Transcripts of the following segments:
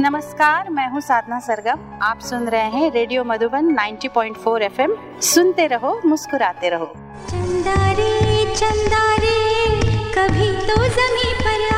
नमस्कार मैं हूँ साधना सरगम। आप सुन रहे हैं रेडियो मधुबन 90.4 एफएम। सुनते रहो मुस्कुराते रहो। चंदा रे चंदा रे कभी तो जमी पर आ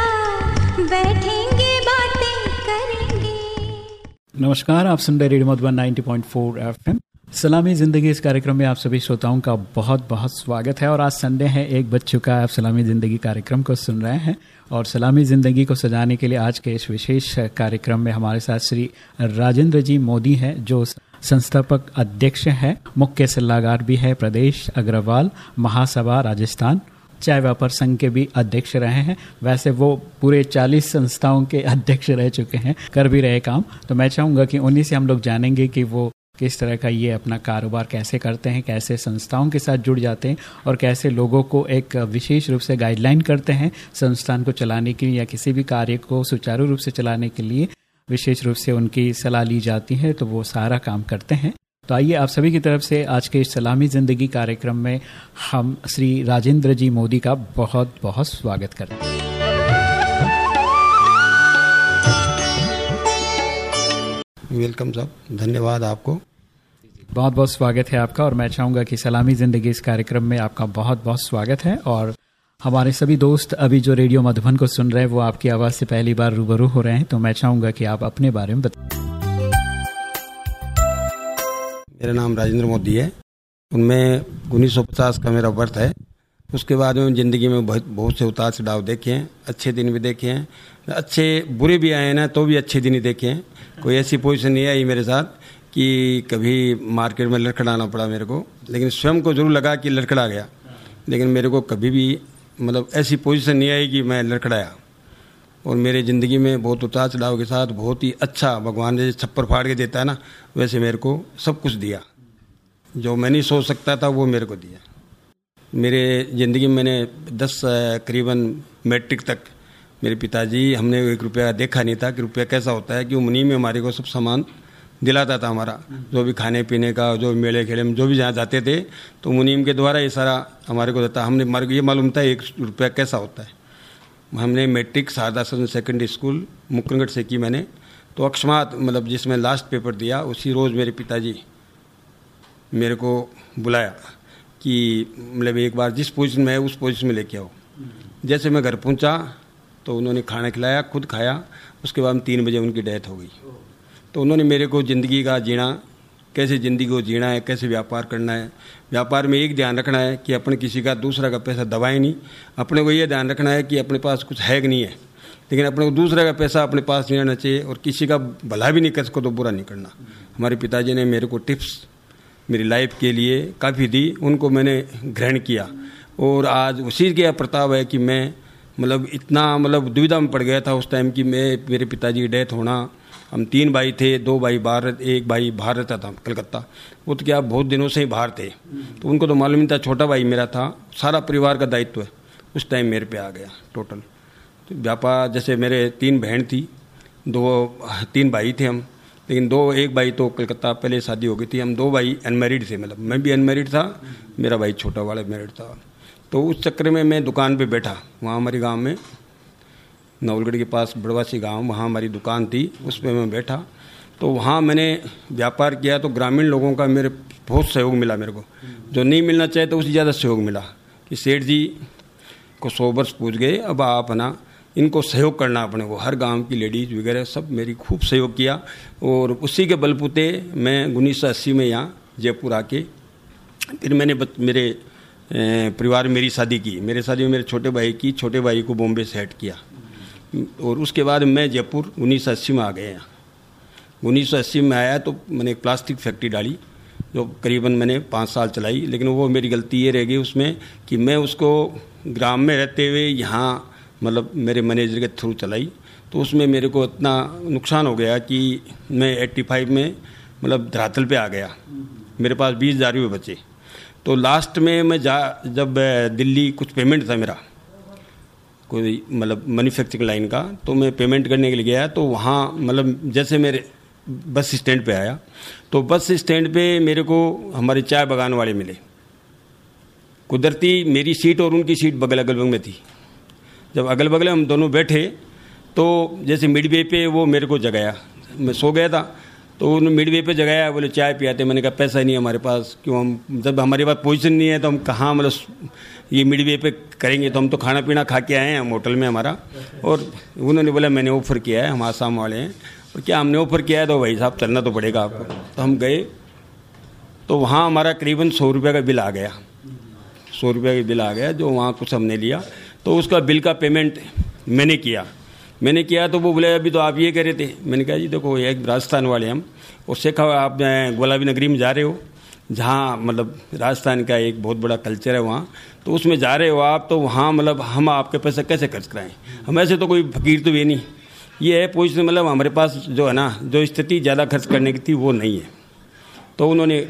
बैठेंगे बातें करेंगे। नमस्कार आप सुन रहे रेडियो मधुबन 90.4 एफएम। सलामी ज़िंदगी इस कार्यक्रम में आप सभी श्रोताओं का बहुत बहुत स्वागत है और आज संडे है, एक बज चुका है आप सलामी ज़िंदगी कार्यक्रम को सुन रहे हैं और सलामी ज़िंदगी को सजाने के लिए आज के इस विशेष कार्यक्रम में हमारे साथ श्री राजेंद्र जी मोदी हैं, जो संस्थापक अध्यक्ष हैं, मुख्य सलाहकार भी है, प्रदेश अग्रवाल, महासभा, राजस्थान, चाय व्यापार संघ के भी अध्यक्ष रहे हैं। वैसे वो पूरे 40 संस्थाओं के अध्यक्ष रह चुके हैं, कर भी रहे काम। तो मैं चाहूँगा कि उन्हीं से हम लोग जानेंगे कि वो किस तरह का ये अपना कारोबार कैसे करते हैं, कैसे संस्थाओं के साथ जुड़ जाते हैं और कैसे लोगों को एक विशेष रूप से गाइडलाइन करते हैं संस्थान को चलाने के लिए या किसी भी कार्य को सुचारू रूप से चलाने के लिए विशेष रूप से उनकी सलाह ली जाती है तो वो सारा काम करते हैं। तो आइए आप सभी की तरफ़ से आज के सलामी ज़िंदगी कार्यक्रम में हम श्री राजेंद्र जी मोदी का बहुत बहुत स्वागत करते हैं। वेलकम साहब धन्यवाद आपको। बहुत बहुत स्वागत है आपका और मैं चाहूँगा कि सलामी ज़िंदगी इस कार्यक्रम में आपका बहुत बहुत स्वागत है और हमारे सभी दोस्त अभी जो रेडियो मधुबन को सुन रहे हैं वो आपकी आवाज़ से पहली बार रूबरू हो रहे हैं तो मैं चाहूँगा कि आप अपने बारे में बताएँ मेरा नाम राजेंद्र मोदी है। उनमें उन्नीस का मेरा बर्थ है। उसके बाद में ज़िंदगी में बहुत बहुत से उतार चढ़ाव देखे हैं, अच्छे दिन भी देखे हैं, अच्छे बुरे भी आए हैं ना तो भी अच्छे दिन ही देखे हैं। कोई ऐसी पोजिशन नहीं आई मेरे साथ कि कभी मार्केट में लड़खड़ाना पड़ा मेरे को। लेकिन स्वयं को ज़रूर लगा कि लड़खड़ा गया। लेकिन मेरे को कभी भी मतलब ऐसी पोजीशन नहीं आई कि मैं लड़खड़ाया। और मेरे ज़िंदगी में बहुत उतार चढ़ाव के साथ बहुत ही अच्छा भगवान जैसे छप्पर फाड़ के देता है ना, वैसे मेरे को सब कुछ दिया। जो मैं नहीं सोच सकता था, वो मेरे को दिया। मेरे ज़िंदगी में मैंने दस करीबन मैट्रिक तक मेरे पिताजी, हमने एक रुपया देखा नहीं था कि रुपया कैसा होता है कि मुनी में हमारे को सब सामान दिलाता था हमारा। जो भी खाने पीने का, जो मेले खेले में, जो भी जहाँ जाते थे तो मुनीम के द्वारा ये सारा हमारे को देता। हमने, हमारे ये मालूम था एक रुपया कैसा होता है। हमने मैट्रिक, शारदा सदन सेकेंडरी स्कूल मुकरगढ़ से की मैंने। तो अक्षमात मतलब जिसमें लास्ट पेपर दिया, उसी रोज़ मेरे पिताजी मेरे को बुलाया। कि मतलब एक बार जिस पोजीशन में है, उस पोजीशन में लेके आओ। जैसे मैं घर पहुँचा तो उन्होंने खाना खिलाया, खुद खाया, उसके बाद तीन बजे उनकी डेथ हो गई। तो उन्होंने मेरे को ज़िंदगी का जीना, कैसे ज़िंदगी को जीना है, कैसे व्यापार करना है, व्यापार में एक ध्यान रखना है कि अपने किसी का दूसरा का पैसा दबाए नहीं। अपने को ये ध्यान रखना है कि अपने पास कुछ है कि नहीं है। लेकिन अपने को दूसरे का पैसा अपने पास नहीं रहना चाहिए और किसी का भला भी नहीं कर सको तो बुरा नहीं करना। हमारे पिताजी ने मेरे को टिप्स मेरी लाइफ के लिए काफ़ी दी उनको मैंने ग्रहण किया। और आज उसी के प्रताप है कि मैं मतलब इतना मतलब दुविधा में पड़ गया था उस टाइम कि मैं, मेरे पिताजी की डेथ होना। हम तीन भाई थे, दो भाई बाहर एक भाई बाहर रहता था, कलकत्ता। वो तो क्या बहुत दिनों से ही बाहर थे। तो उनको तो मालूम नहीं था, छोटा भाई मेरा था, सारा परिवार का दायित्व है। उस टाइम मेरे पे आ गया टोटल तो व्यापार, जैसे मेरे तीन बहन थी, दो, तीन भाई थे हम। लेकिन दो, एक भाई तो कलकत्ता, पहले शादी हो गई थी। हम दो भाई अनमेरिड थे मतलब मैं भी अनमेरिड था, मेरा भाई छोटा वाला मैरिड था। तो उस चक्कर में मैं दुकान पे बैठा, वहाँ हमारे गाँव में, नवलगढ़ के पास बड़वासी गाँव, वहाँ हमारी दुकान थी उस पर मैं बैठा। तो वहाँ मैंने व्यापार किया तो ग्रामीण लोगों का मेरे बहुत सहयोग मिला मेरे को। जो नहीं मिलना चाहिए तो उससे ज़्यादा सहयोग मिला कि सेठ जी को सौ वर्ष पूछ गए, अब आप ना इनको सहयोग करना अपने को। हर गाँव की लेडीज़ वगैरह सब मेरी खूब सहयोग किया। और उसी के बलबूते मैं उन्नीस सौ अस्सी में यहाँ जयपुर आके फिर मैंने बत, मेरे परिवार मेरी शादी की। मेरे शादी में मेरे छोटे भाई की छोटे भाई को बॉम्बे से हेट किया। और उसके बाद मैं जयपुर उन्नीस सौ अस्सी में आ गए यहाँ। उन्नीस सौ अस्सी में आया तो मैंने एक प्लास्टिक फैक्ट्री डाली जो करीबन मैंने पाँच साल चलाई। लेकिन वो मेरी गलती ये रह गई उसमें कि मैं उसको ग्राम में रहते हुए यहाँ मतलब मेरे मैनेजर के थ्रू चलाई। तो उसमें मेरे को इतना नुकसान हो गया कि मैं एट्टी फाइव में मतलब धरातल पे आ गया। मेरे पास बीस हज़ार रुपये बचे। तो लास्ट में मैं जा, जब दिल्ली कुछ पेमेंट था मेरा, कोई मतलब मैन्युफैक्चरिंग लाइन का तो मैं पेमेंट करने के लिए गया। तो वहाँ मतलब जैसे मेरे बस स्टैंड पे आया। तो बस स्टैंड पे मेरे को हमारे चाय बगान वाले मिले। कुदरती मेरी सीट और उनकी सीट बगल अगल बगल में थी। जब अगल बगल हम दोनों बैठे तो जैसे मिड वे पे वो मेरे को जगाया। मैं सो गया था तो उन्होंने मिड वे पे जगाया, बोले, चाय पियाते मैंने कहा, पैसा नहीं है हमारे पास, क्यों हम, जब हमारे पास पोजिशन नहीं है तो हम कहाँ मतलब ये मिड वे पे करेंगे? तो हम तो खाना पीना खा के आए हैं हम होटल में हमारा, और उन्होंने बोला, मैंने ऑफ़र किया है, हम आसाम वाले हैं। और क्या हमने ऑफ़र किया है? तो भाई साहब, चलना तो पड़ेगा आपको। तो हम गए तो वहाँ हमारा करीबन सौ रुपये का बिल आ गया। सौ रुपये का बिल आ गया, जो वहाँ कुछ हमने लिया। तो उसका बिल का पेमेंट मैंने किया। मैंने किया तो वो बोले, अभी तो आप ये कह रहे थे। मैंने कहा, जी देखो एक राजस्थान वाले हम, और हुआ आप गुलाबी नगरी में जा रहे हो, जहाँ मतलब राजस्थान का एक बहुत बड़ा कल्चर है वहाँ तो उसमें जा रहे हो आप तो वहाँ मतलब हम आपके पैसे कैसे खर्च कराएँ? हम ऐसे तो कोई फकीर तो ये नहीं। ये है पोजिशन मतलब हमारे पास जो है ना, जो स्थिति ज़्यादा खर्च करने की थी, वो नहीं है। तो उन्होंने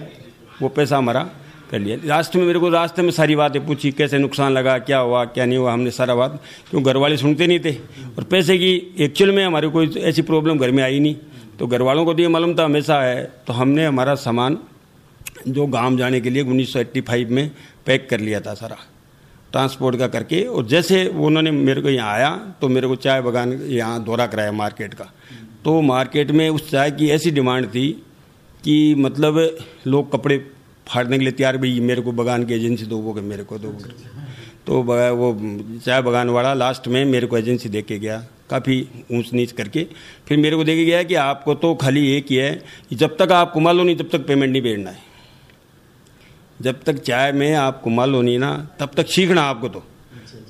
वो पैसा हमारा कर लिया। रास्ते में मेरे को रास्ते में सारी बातें पूछी, कैसे नुकसान लगा, क्या हुआ, क्या नहीं हुआ, हमने सारा बात। क्यों घर वाले सुनते नहीं थे? और पैसे की एक्चुअल में हमारे कोई ऐसी प्रॉब्लम घर में आई नहीं। तो घर वालों को तो ये मालूम था, हमेशा है। तो हमने हमारा सामान जो गाँव जाने के लिए उन्नीस में पैक कर लिया था सारा। ट्रांसपोर्ट का करके, और जैसे उन्होंने मेरे को यहाँ आया तो मेरे को चाय बगान यहाँ दौरा कराया मार्केट का। तो मार्केट में उस चाय की ऐसी डिमांड थी कि मतलब लोग कपड़े फाड़ने के लिए तैयार भाई मेरे को बगान की एजेंसी दो, वो मेरे को दो। तो वो चाय बगान वाला लास्ट में मेरे को एजेंसी दे के गया, काफ़ी ऊंच नीच करके। फिर मेरे को देखे गया कि आपको तो खाली एक ही है जब तक आप कुमाल लो नहीं, तब तक पेमेंट नहीं भेजना है। जब तक चाय में आप कुमाल नहीं ना, तब तक सीखना आपको तो।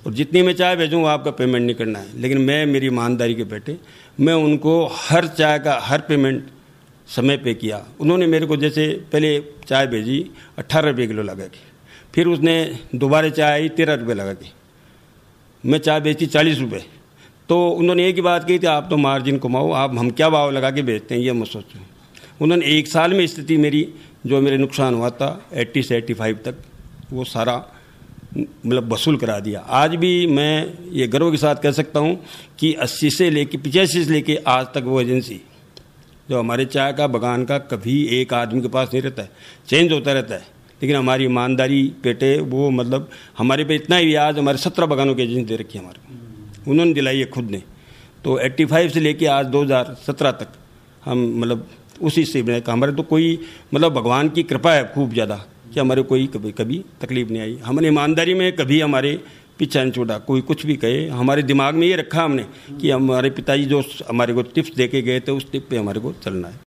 और जितनी मैं चाय भेजूँ आपका पेमेंट नहीं करना है। लेकिन मैं मेरी ईमानदारी के बेटे, मैं उनको हर चाय का, हर पेमेंट समय पे किया। उन्होंने मेरे को जैसे पहले चाय भेजी अट्ठारह रुपये किलो लगा के। फिर उसने दोबारा चाय आई, तेरह रुपये लगा के। मैं चाय बेचती चालीस रुपये तो उन्होंने एक ही बात कही थी, आप तो मार्जिन कमाओ, आप, हम क्या भाव लगा के बेचते हैं, ये मैं सोचूँ। उन्होंने एक साल में स्थिति मेरी, जो मेरे नुकसान हुआ था, एट्टी से एट्टी फाइव तक, वो सारा मतलब वसूल करा दिया। आज भी मैं ये गर्व के साथ कह सकता हूँ कि अस्सी से लेके, पिचासी से लेके आज तक वो एजेंसी जो हमारे चाय का बगान का कभी एक आदमी के पास नहीं रहता है। चेंज होता रहता है। लेकिन हमारी ईमानदारी, पेटे, वो मतलब हमारे पे इतना ही आज हमारे सत्रह बगानों की एजेंसी दे रखी है हमारे उन्होंने दिलाई है खुद ने। तो 85 से लेके आज 2017 तक हम मतलब उसी से हमारे तो कोई मतलब भगवान की कृपा है खूब ज़्यादा कि हमारे कोई कभी कभी तकलीफ़ नहीं आई। हमने ईमानदारी में कभी हमारे पीछा नहीं छोड़ा कोई कुछ भी कहे। हमारे दिमाग में ये रखा हमने कि हमारे पिताजी जो हमारे को टिप्स दे के गए थे, उस टिप पे हमारे को चलना है।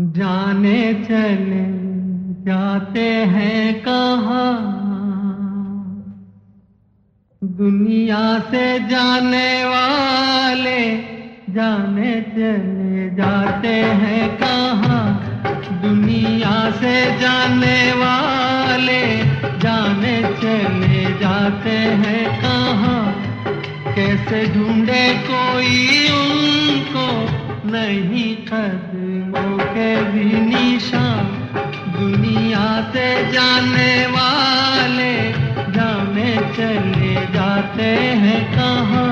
जाने चले जाते हैं कहा? दुनिया से जाने वाले जाने चले जाते हैं कहाँ? दुनिया से जाने वाले जाने चले जाते हैं कहाँ? कैसे ढूंढे कोई उनको? नहीं कदमों के भी निशान। दुनिया से जाने वाले जाने चले जाते हैं कहाँ?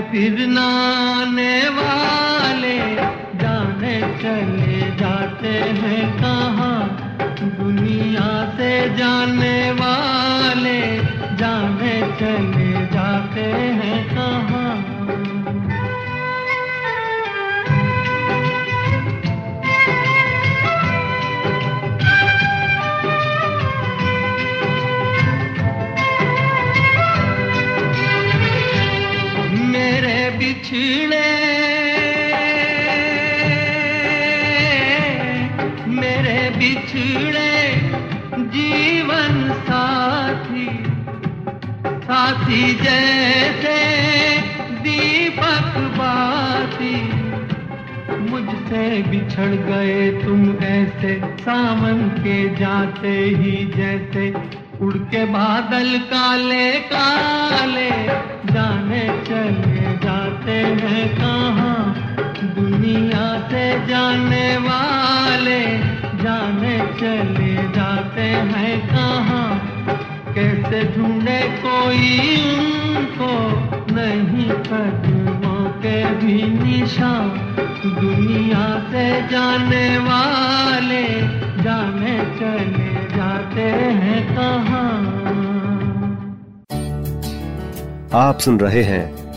जाके जाते हैं कहाँ? दुनिया से जाने वाले जाने चले जाते हैं कहाँ? कैसे ढूंढे कोई उनको? नहीं कदमों के भी निशान। दुनिया से जाने वाले जाने चले जाते हैं कहाँ? आप सुन रहे हैं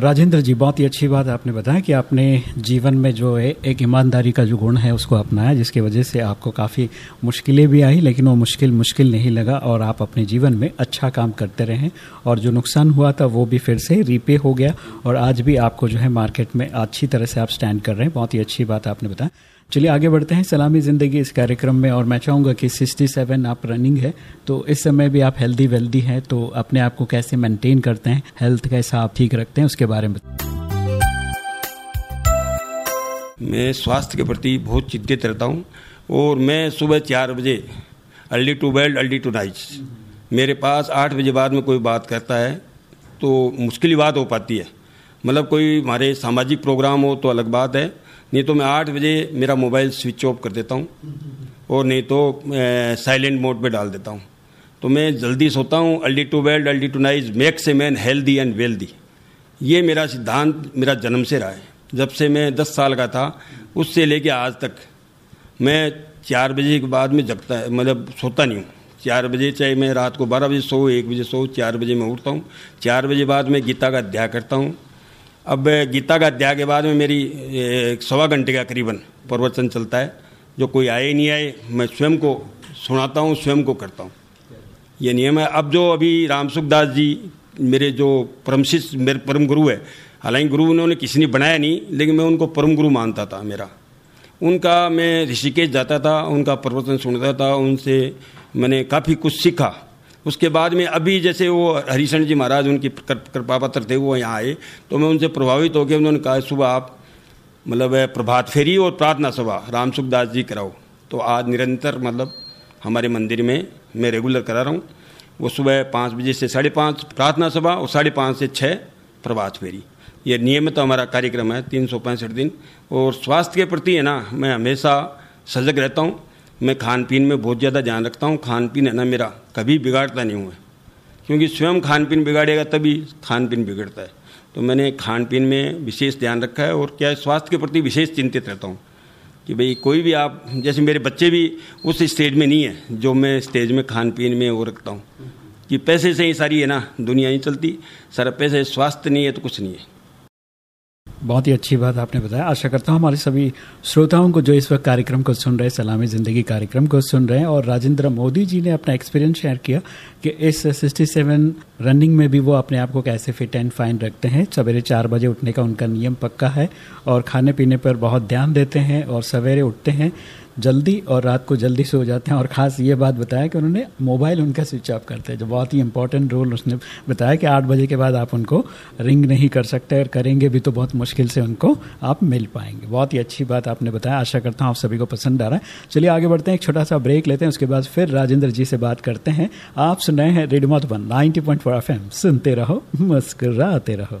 राजेंद्र जी, बहुत ही अच्छी बात आपने बताया कि आपने जीवन में जो है एक ईमानदारी का जो गुण है उसको अपनाया, जिसकी वजह से आपको काफ़ी मुश्किलें भी आई, लेकिन वो मुश्किल मुश्किल नहीं लगा और आप अपने जीवन में अच्छा काम करते रहे और जो नुकसान हुआ था, वो भी फिर से रीपे हो गया। और आज भी आपको जो है मार्केट में अच्छी तरह से आप स्टैंड कर रहे हैं। बहुत ही अच्छी बात आपने बताया। चलिए आगे बढ़ते हैं। सलामी ज़िंदगी इस कार्यक्रम में, और मैं चाहूँगा कि 67 आप रनिंग है तो इस समय भी आप हेल्दी वेल्दी हैं तो अपने आप को कैसे मेंटेन करते हैं हेल्थ कैसा आप ठीक रखते हैं, उसके बारे में मैं स्वास्थ्य के प्रति बहुत चिंतित रहता हूँ, और मैं सुबह चार बजे early to bed early to night मेरे पास आठ बजे बाद में कोई बात करता है तो मुश्किल बात हो पाती है। मतलब कोई हमारे सामाजिक प्रोग्राम हो तो अलग बात है नहीं तो मैं आठ बजे मेरा मोबाइल स्विच ऑफ़ कर देता हूँ और नहीं तो साइलेंट मोड पे डाल देता हूँ। तो मैं जल्दी सोता हूँ early to bed early to rise makes a man healthy and wealthy. ये मेरा सिद्धांत, मेरा जन्म से रहा है। जब से मैं दस साल का था, उससे लेके आज तक मैं चार बजे के बाद में जगता है मतलब सोता नहीं हूँ। चार बजे चाहे मैं रात को बारह बजे सो, एक बजे सो, चार बजे मैं उठता हूँ। चार बजे बाद मैं गीता का अध्याय करता हूँ। अब गीता का अध्याय के बाद में मेरी सवा घंटे का करीबन प्रवचन चलता है। जो कोई आए नहीं आए, मैं स्वयं को सुनाता हूँ, स्वयं को करता हूँ। ये नियम है। अब जो अभी राम सुखदास जी, मेरे जो परम शिष्य मेरे परम गुरु है, हालाँकि गुरु उन्होंने किसी ने बनाया नहीं, लेकिन मैं उनको परम गुरु मानता था मेरा। उनका मैं ऋषिकेश जाता था, उनका प्रवचन सुनता था, उनसे मैंने काफ़ी कुछ सीखा। उसके बाद में अभी जैसे वो हरिशरण जी महाराज उनकी कृपा पत्र थे, वो यहाँ आए तो मैं उनसे प्रभावित होकर उन्होंने कहा, सुबह आप मतलब प्रभात फेरी और प्रार्थना सभा, राम सुखदास जी कराओ। तो आज निरंतर मतलब हमारे मंदिर में मैं रेगुलर करा रहा हूँ। वो सुबह पाँच बजे से साढ़े पाँच प्रार्थना सभा और साढ़े पाँच से छः प्रभात फेरी। ये नियमित तो हमारा कार्यक्रम है, तीन सौ पैंसठ दिन। और स्वास्थ्य के प्रति है ना, मैं हमेशा सजग रहता हूँ। मैं खान पीन में बहुत ज़्यादा ध्यान रखता हूँ खान पीन है ना मेरा, कभी बिगाड़ता नहीं हुआ क्योंकि स्वयं खान पीन बिगाड़ेगा तभी खान पीन बिगड़ता है। तो मैंने खान पीन में विशेष ध्यान रखा है और क्या स्वास्थ्य के प्रति विशेष चिंतित रहता हूँ कि भाई कोई भी आप, जैसे मेरे बच्चे भी उस स्टेज में नहीं है, जो मैं स्टेज में खान पीन में वो रखता हूँ। कि पैसे से ही सारी है ना, दुनिया ही चलती, सारा पैसे स्वास्थ्य नहीं है तो कुछ नहीं है। बहुत ही अच्छी बात आपने बताया। आशा करता हूँ हमारे सभी श्रोताओं को जो इस वक्त कार्यक्रम को सुन रहे सलामी ज़िंदगी कार्यक्रम को सुन रहे हैं और राजेंद्र मोदी जी ने अपना एक्सपीरियंस शेयर किया कि इस 67 रनिंग में भी वो अपने आप को कैसे फिट एंड फाइन रखते हैं। सवेरे चार बजे उठने का उनका नियम पक्का है और खाने पीने पर बहुत ध्यान देते हैं और सवेरे उठते हैं। जल्दी और रात को जल्दी सो जाते हैं और ख़ास ये बात बताया कि उन्होंने मोबाइल उनका स्विच ऑफ़ करते हैं। जो बहुत ही इंपॉर्टेंट रोल उसने बताया कि आठ बजे के बाद आप उनको रिंग नहीं कर सकते और करेंगे भी तो बहुत मुश्किल से उनको आप मिल पाएँगे। बहुत ही अच्छी बात आपने बताया। आशा करता हूँ आप सभी को पसंद आ रहा है। चलिए आगे बढ़ते हैं। एक छोटा सा ब्रेक लेते हैं। उसके बाद फिर राजेंद्र जी से बात करते हैं। आप सुन रहे हैं रेडमोट वन नाइनटी पॉइंट सुनते रहो, मुस्कुराते रहो।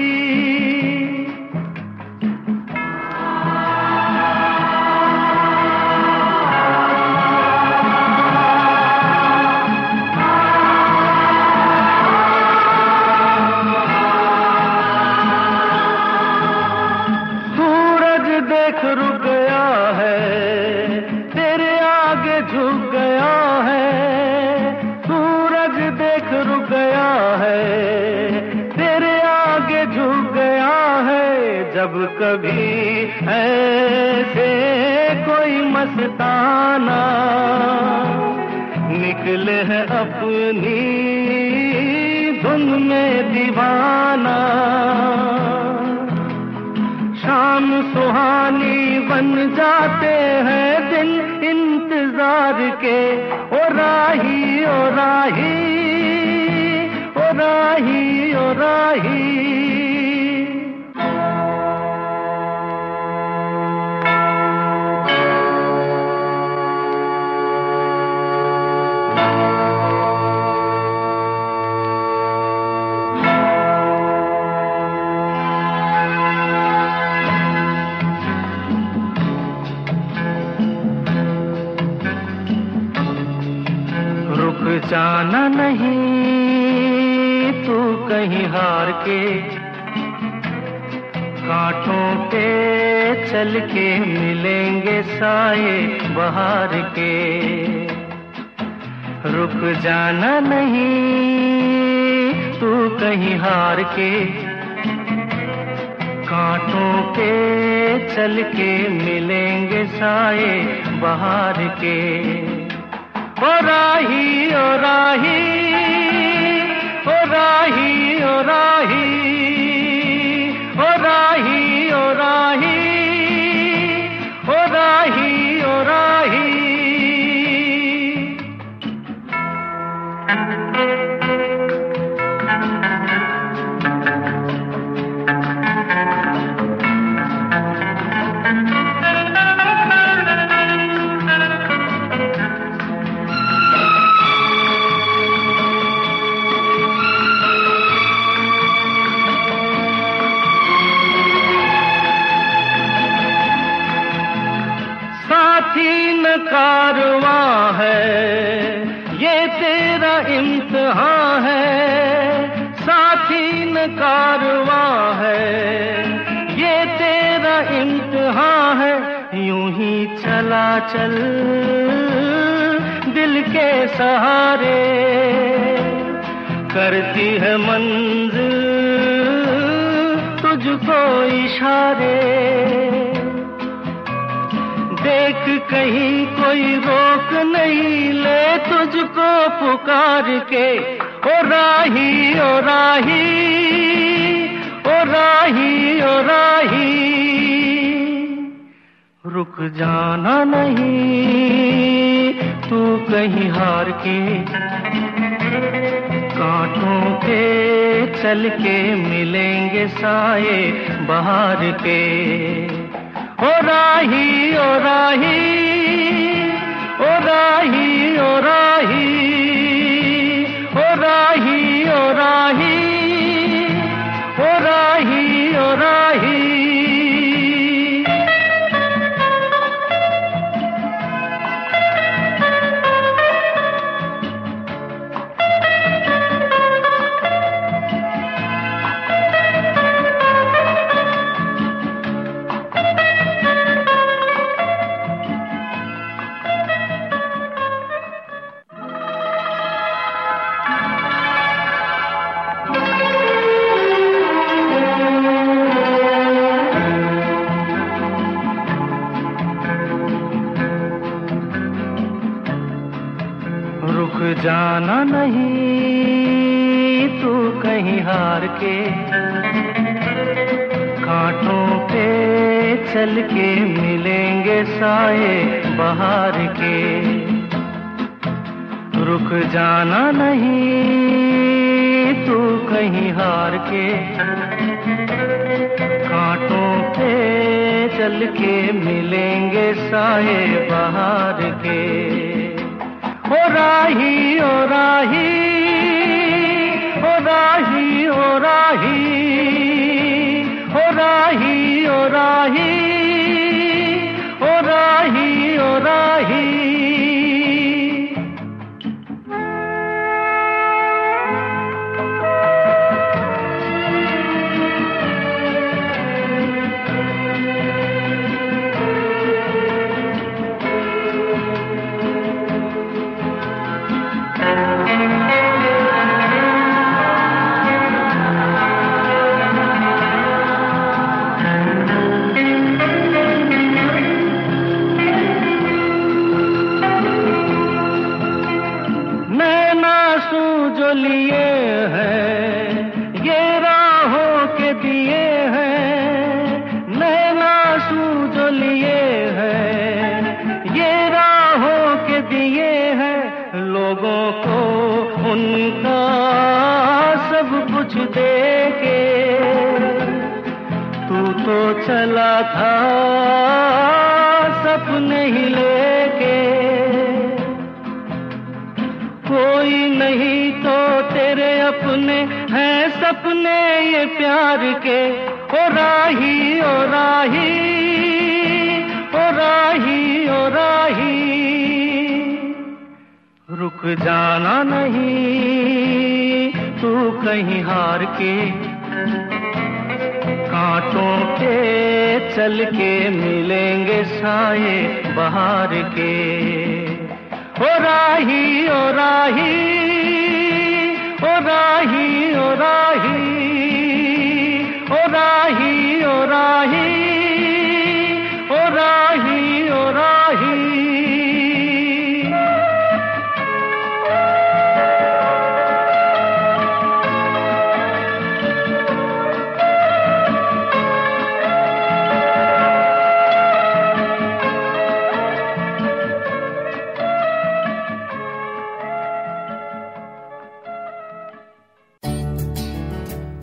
कहीं हार के, कांटों पे चल के मिलेंगे साए बाहर के। ओ राही ओ राही ओ राही ओ राही ओ राही ओ राही ओ राही ओ राही। साथी कारवा है, ये तेरा इम्तहान है। साथी न कारवा है, ये तेरा इम्तहान है। यूँ ही चला चल दिल के सहारे, करती है मंजिल तुझको इशारे। देख कहीं कोई रोक नहीं ले तुझको पुकार के। ओ राही ओ राही ओ राही ओ राही। रुक जाना नहीं, तू कहीं हार के। कांटों के चल के मिलेंगे साए बाहर के। ओ राही ओ राही ओ राही ओ राही ओ राही ओ राही ओ राही ओ राही।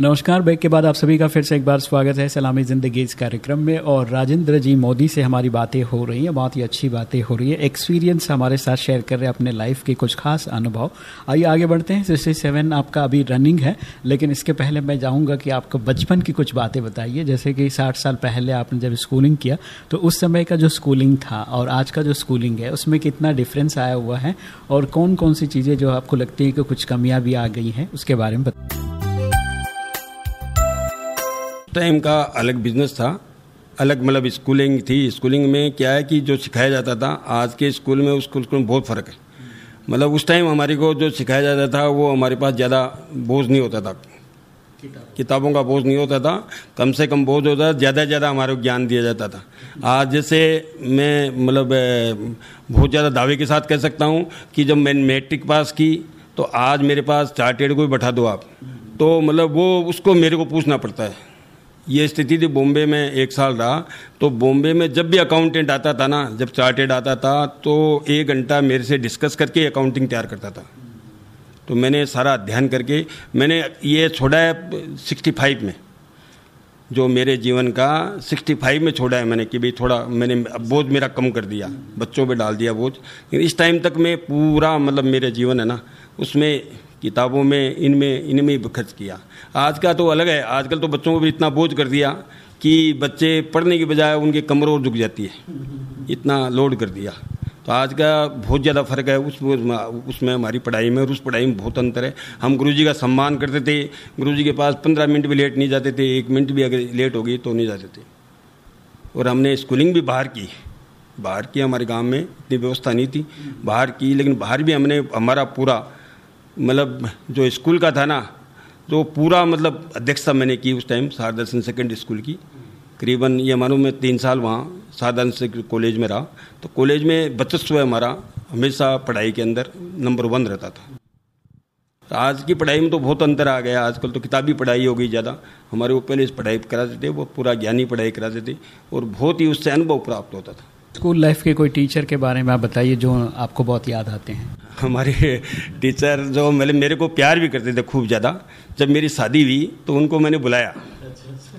नमस्कार, ब्रेक के बाद आप सभी का फिर से एक बार स्वागत है सलामी ज़िंदगी इस कार्यक्रम में और राजेंद्र जी मोदी से हमारी बातें हो रही हैं, बहुत ही अच्छी बातें हो रही है। एक्सपीरियंस हमारे साथ शेयर कर रहे हैं अपने लाइफ के कुछ खास अनुभव। आइए आगे बढ़ते हैं सिक्सटी सेवन आपका अभी रनिंग है, लेकिन इसके पहले मैं चाहूँगा कि आपको बचपन की कुछ बातें बताइए। जैसे कि साठ साल पहले आपने जब स्कूलिंग किया तो उस समय का जो स्कूलिंग था और आज का जो स्कूलिंग है, उसमें कितना डिफरेंस आया हुआ है और कौन कौन सी चीज़ें जो आपको लगती है कि कुछ कमियाँ भी आ गई हैं, उसके बारे में बताइए। टाइम का अलग बिज़नेस था। अलग मतलब स्कूलिंग थी। स्कूलिंग में क्या है कि जो सिखाया जाता था आज के स्कूल में उस स्कूल में बहुत फ़र्क है। मतलब उस टाइम हमारे को जो सिखाया जाता था वो हमारे पास ज़्यादा बोझ नहीं होता था। किताबों। का बोझ नहीं होता था। कम से कम बोझ होता था ज़्यादा से ज़्यादा हमारे को ज्ञान दिया जाता था। आज जैसे मैं मतलब बहुत ज़्यादा दावे के साथ कह सकता हूँ कि जब मैंने मैट्रिक पास की तो आज मेरे पास चार्टेड को भी बैठा दो आप। तो मतलब वो उसको मेरे को पूछना पड़ता है। ये स्थिति थी बॉम्बे में एक साल रहा। तो बॉम्बे में जब भी अकाउंटेंट आता था ना, जब चार्टेड आता था तो एक घंटा मेरे से डिस्कस करके अकाउंटिंग तैयार करता था। तो मैंने सारा अध्ययन करके, मैंने ये छोड़ा है सिक्सटी फाइव में। जो मेरे जीवन का 65 में छोड़ा है मैंने कि भाई थोड़ा, मैंने बोझ मेरा कम कर दिया, बच्चों पे डाल दिया बोझ। इस टाइम तक मैं पूरा मतलब मेरे जीवन है ना, उसमें किताबों में, इनमें इनमें खर्च किया। आज का तो अलग है। आजकल तो बच्चों को भी इतना बोझ कर दिया कि बच्चे पढ़ने की बजाय उनके कमरों और झुक जाती है। इतना लोड कर दिया। तो आज का बहुत ज़्यादा फ़र्क है। उस उसमें हमारी पढ़ाई में और उस पढ़ाई में बहुत अंतर है। हम गुरुजी का सम्मान करते थे। गुरुजी के पास पंद्रह मिनट भी लेट नहीं जाते थे। एक मिनट भी अगर लेट हो गई तो नहीं जाते थे। और हमने स्कूलिंग भी बाहर की। बाहर की हमारे गाँव में इतनी व्यवस्था नहीं थी। बाहर की, लेकिन बाहर भी हमने, हमारा पूरा मतलब जो स्कूल का था ना जो पूरा मतलब अध्यक्षता मैंने की उस टाइम शारदर्शन सेकेंड स्कूल की। करीबन ये मानो मैं तीन साल वहाँ शारदर्शन कॉलेज में रहा। तो कॉलेज में बचस्व हमारा, हमेशा पढ़ाई के अंदर नंबर वन रहता था। तो आज की पढ़ाई में तो बहुत अंतर आ गया, आजकल तो किताबी पढ़ाई हो गई ज़्यादा। हमारे वो पहले पढ़ाई कराते थे, वो पूरा ज्ञानी पढ़ाई कराते थे और बहुत ही उससे अनुभव प्राप्त होता था। स्कूल लाइफ के कोई टीचर के बारे में आप बताइए, जो आपको बहुत याद आते हैं? हमारे टीचर जो मतलब मेरे को प्यार भी करते थे खूब ज़्यादा। जब मेरी शादी हुई तो उनको मैंने बुलाया।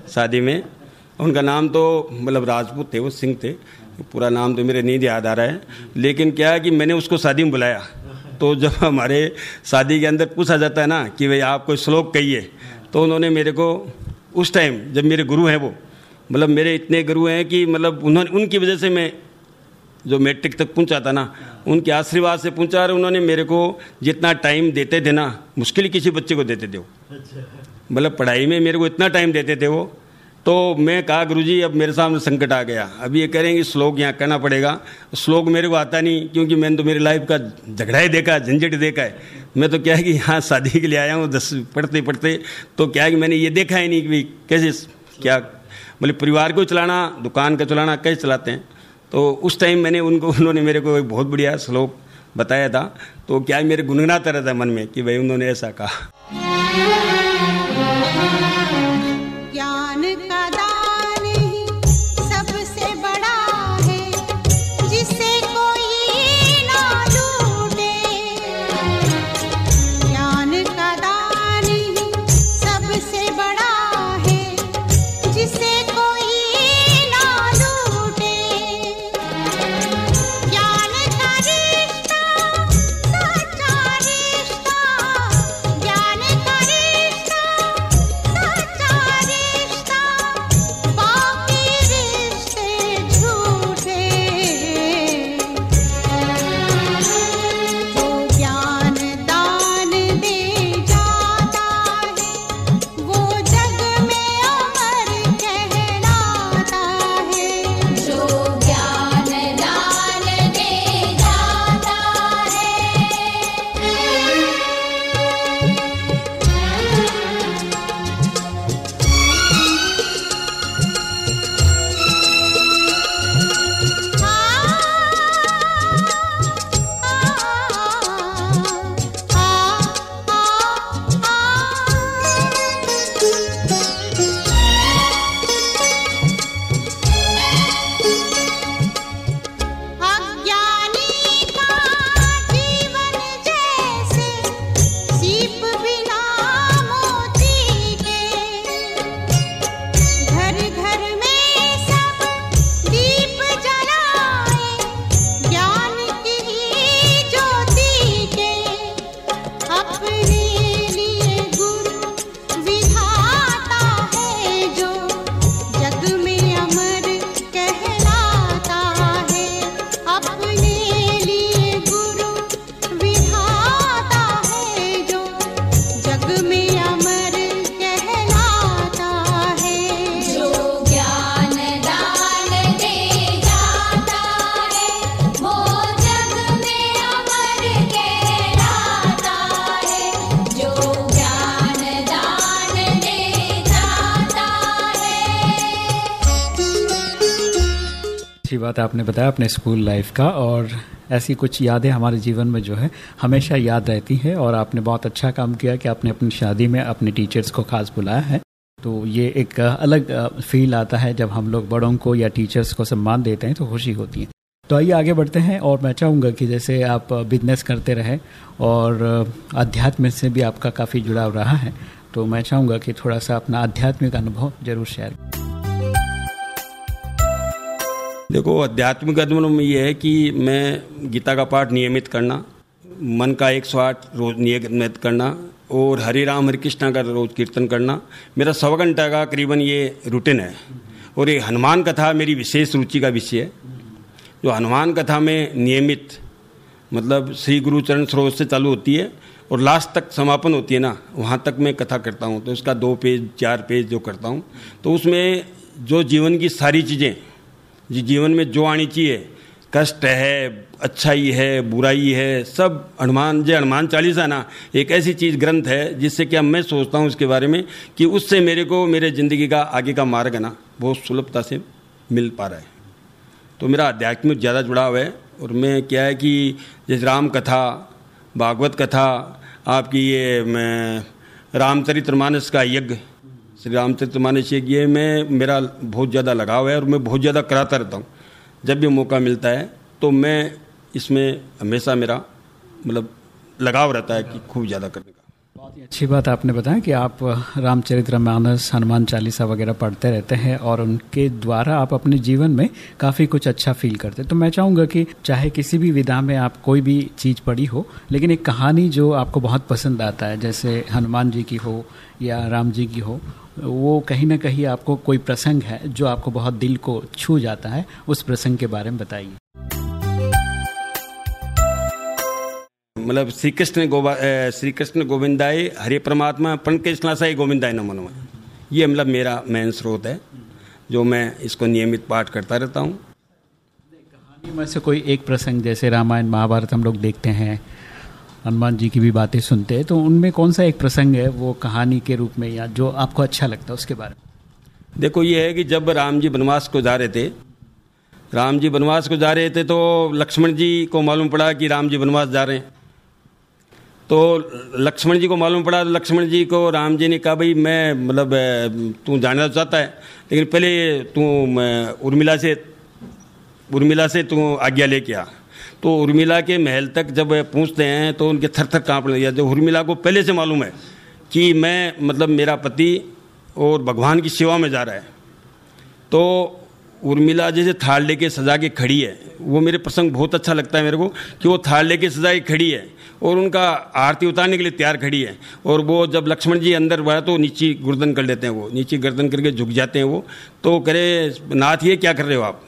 शादी में, उनका नाम तो मतलब राजपूत थे, वो सिंह थे। पूरा नाम तो मेरे नहीं याद आ रहा है। लेकिन क्या है कि मैंने उसको शादी में बुलाया। तो जब हमारे शादी के अंदर पूछा जाता है ना कि भाई आप कोई श्लोक कहिए तो उन्होंने मेरे को, उस टाइम जब मेरे गुरु हैं वो मतलब मेरे इतने गुरु हैं कि मतलब उन्होंने, उनकी वजह से मैं जो मैट्रिक तक पहुँचा था ना, उनके आशीर्वाद से पहुँचा और उन्होंने मेरे को जितना टाइम देते थे ना, मुश्किल किसी बच्चे को देते थे वो। मतलब पढ़ाई में मेरे को इतना टाइम देते थे वो। तो मैं कहा, गुरुजी, अब मेरे सामने संकट आ गया। अब ये करेंगे श्लोक यहाँ करना पड़ेगा। श्लोक मेरे को आता नहीं, क्योंकि मैंने तो मेरी लाइफ का झगड़ा ही देखा, झंझट देखा है। मैं तो क्या है कि यहाँ शादी के लिए आया हूँ, दस पढ़ते पढ़ते तो क्या है कि मैंने ये देखा ही नहीं कि कैसे, क्या मतलब परिवार को चलाना, दुकान का चलाना, कैसे चलाते हैं? तो उस टाइम मैंने उनको, उन्होंने मेरे को एक बहुत बढ़िया श्लोक बताया था। तो क्या मेरे गुनगुनाता रहता मन में कि भाई उन्होंने ऐसा कहा। बात आपने बताया अपने स्कूल लाइफ का, और ऐसी कुछ यादें हमारे जीवन में जो है, हमेशा याद रहती हैं, और आपने बहुत अच्छा काम किया कि आपने अपनी शादी में अपने टीचर्स को खास बुलाया है। तो ये एक अलग फील आता है जब हम लोग बड़ों को या टीचर्स को सम्मान देते हैं तो खुशी होती है। तो आइए आगे बढ़ते हैं, और मैं चाहूँगा कि जैसे आप बिज़नेस करते रहे, और अध्यात्म से भी आपका काफ़ी जुड़ाव रहा है तो मैं चाहूँगा कि थोड़ा सा अपना आध्यात्मिक अनुभव ज़रूर शेयर करें। देखो, आध्यात्मिक अध्ययन में ये है कि मैं गीता का पाठ नियमित करना, मन का एक सौ आठ रोज नियमित करना, और हरे राम, हरे कृष्णा का रोज कीर्तन करना। मेरा सवा घंटा का करीबन ये रूटीन है। और ये हनुमान कथा मेरी विशेष रुचि का विषय है। जो हनुमान कथा में नियमित मतलब श्री गुरु चरण सरोवर से चालू होती है, और लास्ट तक समापन होती है ना, वहाँ तक मैं कथा करता हूँ। तो उसका दो पेज, चार पेज जो करता हूँ। तो उसमें जो जीवन की सारी चीज़ें जी जीवन में जो आनी चाहिए। कष्ट है, अच्छाई है, बुराई है, सब हनुमान जय हनुमान चालीसा ना, एक ऐसी चीज़ ग्रंथ है जिससे क्या मैं सोचता हूँ इसके बारे में कि उससे मेरे को, मेरे ज़िंदगी का आगे का मार्ग है ना बहुत सुलभता से मिल पा रहा है। तो मेरा आध्यात्मिक ज़्यादा जुड़ाव है और मैं क्या है कि जैसे राम कथा, भागवत कथा, आपकी ये, मैं, रामचरितमानस का यज्ञ श्री रामचरितमानस यज्ञ ये में मेरा बहुत ज़्यादा लगाव है और मैं बहुत ज़्यादा कराता रहता हूँ। जब भी मौका मिलता है तो मैं इसमें हमेशा मेरा मतलब लगाव रहता है कि खूब ज़्यादा करने का। बहुत ही अच्छी बात आपने बताया कि आप रामचरितमानस हनुमान चालीसा वगैरह पढ़ते रहते हैं और उनके द्वारा आप अपने जीवन में काफ़ी कुछ अच्छा फील करते हैं। तो मैं चाहूँगा कि चाहे किसी भी विधा में आप कोई भी चीज़ पढ़ी हो, लेकिन एक कहानी जो आपको बहुत पसंद आता है, जैसे हनुमान जी की हो या राम जी की हो वो कहीं ना कहीं आपको कोई प्रसंग है जो आपको बहुत दिल को छू जाता है उस प्रसंग के बारे में बताइए। मतलब श्री कृष्ण गोवा श्री कृष्ण गोविंदाय हरे परमात्मा पण कृष्णा साई गोविंदाय नमो नमः। ये मतलब मेरा मेन स्रोत है जो मैं इसको नियमित पाठ करता रहता हूँ। कहानी में से कोई एक प्रसंग जैसे रामायण महाभारत हम लोग देखते हैं हनुमान जी की भी बातें सुनते हैं तो उनमें कौन सा एक प्रसंग है, वो कहानी के रूप में या जो आपको अच्छा लगता है उसके बारे में? देखो, ये है कि जब राम जी वनवास को जा रहे थे, राम जी वनवास को जा रहे थे तो लक्ष्मण जी को मालूम पड़ा कि राम जी वनवास जा रहे हैं। तो लक्ष्मण जी को मालूम पड़ा तो लक्ष्मण जी को राम जी ने कहा, भाई, मैं मतलब तू जाना तो चाहता है, लेकिन पहले तू उर्मिला से उर्मिला से तू आज्ञा लेके आ। तो उर्मिला के महल तक जब पहुँचते हैं तो उनके थर थर कांपने लगे जब उर्मिला को पहले से मालूम है कि मैं मतलब मेरा पति और भगवान की सेवा में जा रहा है तो उर्मिला जैसे थाल लेके सजा के खड़ी है। वो मेरे प्रसंग बहुत अच्छा लगता है मेरे को कि वो थाल लेके सजा के खड़ी है और उनका आरती उतारने के लिए तैयार खड़ी है। और वो जब लक्ष्मण जी अंदर हुआ तो नीचे गर्दन कर लेते हैं वो, नीचे गर्दन करके झुक जाते हैं वो। तो करे नाथ, ये क्या कर रहे हो आप?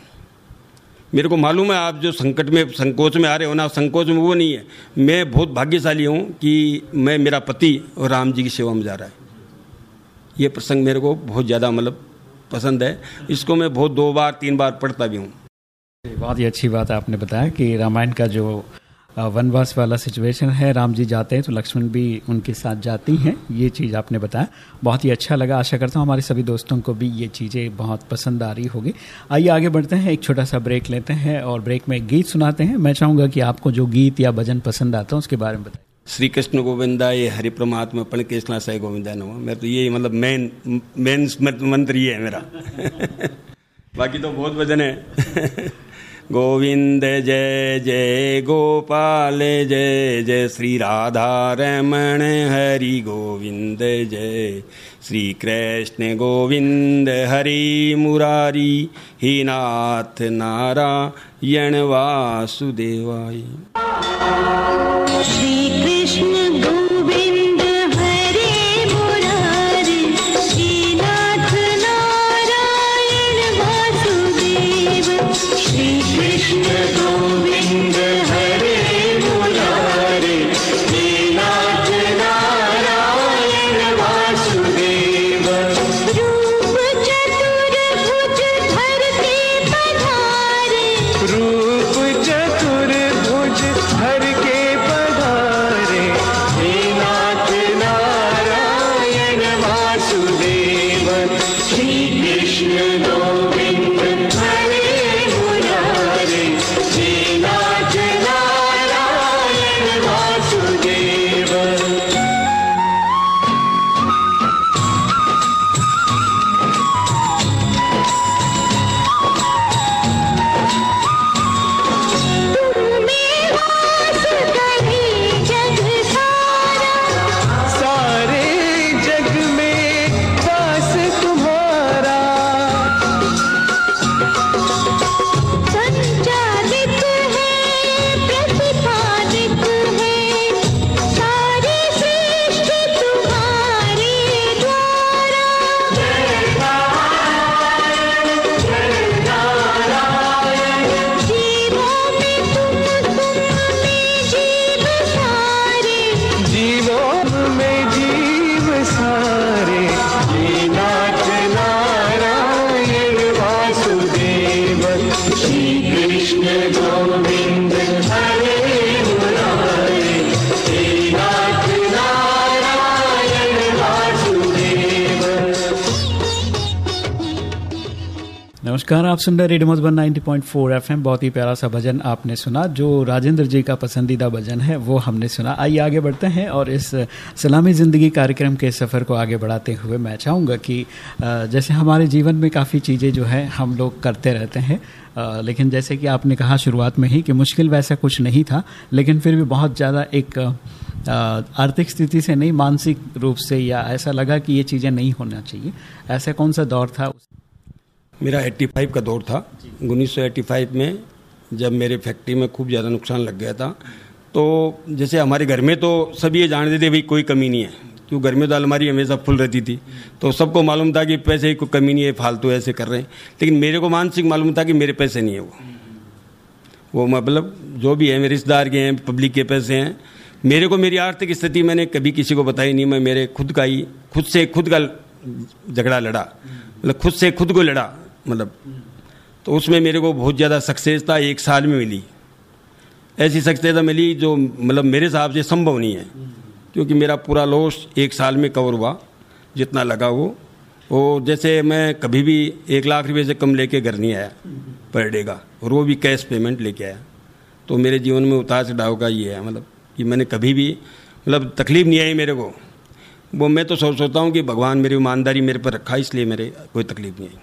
मेरे को मालूम है, आप जो संकट में, संकोच में आ रहे हो ना, संकोच में वो नहीं है। मैं बहुत भाग्यशाली हूँ कि मैं, मेरा पति और राम जी की सेवा में जा रहा है। ये प्रसंग मेरे को बहुत ज़्यादा मतलब पसंद है। इसको मैं बहुत दो बार, तीन बार पढ़ता भी हूँ। बहुत ही अच्छी बात आपने बताया कि रामायण का जो वनवास वाला सिचुएशन है। राम जी जाते हैं तो लक्ष्मण भी उनके साथ जाती हैं। ये चीज़ आपने बताया। बहुत ही अच्छा लगा। आशा करता हूँ हमारे सभी दोस्तों को भी ये चीज़ें बहुत पसंद आ रही होगी। आइए आगे बढ़ते हैं। एक छोटा सा ब्रेक लेते हैं और ब्रेक में गीत सुनाते हैं। मैं चाहूँगा कि आपको जो गीत या भजन पसंद आता है उसके बारे में बताइए श्री कृष्ण गोविंदा, ये हरि परमात्मा पण कृष्णा साई गोविंदा नमः मैं तो ये मतलब मेन मेन मंत्र ये है मेरा। बाकी तो बहुत भजन है। गोविंद जय जय गोपाल, जय जय श्री राधा रमण, हरि गोविंद, जय। श्री कृष्ण गोविंद, हरि मुरारी, ही नाथ नारायण वासुदेवाय। नमस्कार, आप सुन रहे रेडियो मधुबन 90.4 एफएम। बहुत ही प्यारा सा भजन आपने सुना। जो राजेंद्र जी का पसंदीदा भजन है, वो हमने सुना। आइए आगे बढ़ते हैं और इस सलामी ज़िंदगी कार्यक्रम के सफ़र को आगे बढ़ाते हुए मैं चाहूँगा कि जैसे हमारे जीवन में काफ़ी चीज़ें जो है, हम लोग करते रहते हैं। लेकिन जैसे कि आपने कहा शुरुआत में ही कि मुश्किल वैसा कुछ नहीं था, लेकिन फिर भी बहुत ज़्यादा एक आर्थिक स्थिति से नहीं, मानसिक रूप से या ऐसा लगा कि ये चीज़ें नहीं होना चाहिए। ऐसा कौन सा दौर था? मेरा 85 का दौर था। उन्नीस में जब मेरे फैक्ट्री में खूब ज़्यादा नुकसान लग गया था। तो जैसे हमारे घर में तो सभी ये जानते थे भाई कोई कमी नहीं है। क्योंकि घर में तो अलमारी हमेशा फुल रहती थी। तो सबको मालूम था कि पैसे की कोई कमी नहीं है फालतू ऐसे कर रहे हैं। लेकिन मेरे को मानसिक मालूम था कि मेरे पैसे नहीं है वो। वो मतलब जो भी है मेरे रिश्तेदार के हैं पब्लिक के पैसे हैं। मेरे को मेरी आर्थिक स्थिति मैंने कभी किसी को बताई नहीं। मैं मेरे खुद का ही खुद से खुद का झगड़ा लड़ा। मतलब खुद से खुद को लड़ा। मतलब तो उसमें मेरे को बहुत ज़्यादा सक्सेस था, एक साल में मिली। ऐसी सक्सेस मिली जो मतलब मेरे हिसाब से संभव नहीं है, क्योंकि मेरा पूरा लॉस एक साल में कवर हुआ, जितना लगा वो। वो जैसे मैं कभी भी एक लाख रुपए से कम लेके घर नहीं आया पर डे का, और वो भी कैश पेमेंट लेके आया। तो मेरे जीवन में उतार चढ़ाव का ये है मतलब कि मैंने कभी भी मतलब तकलीफ़ नहीं आई मेरे को। वो मैं तो सोच सोचता हूँ कि भगवान मेरी ईमानदारी मेरे पर रखा, इसलिए मेरे कोई तकलीफ़ नहीं आई।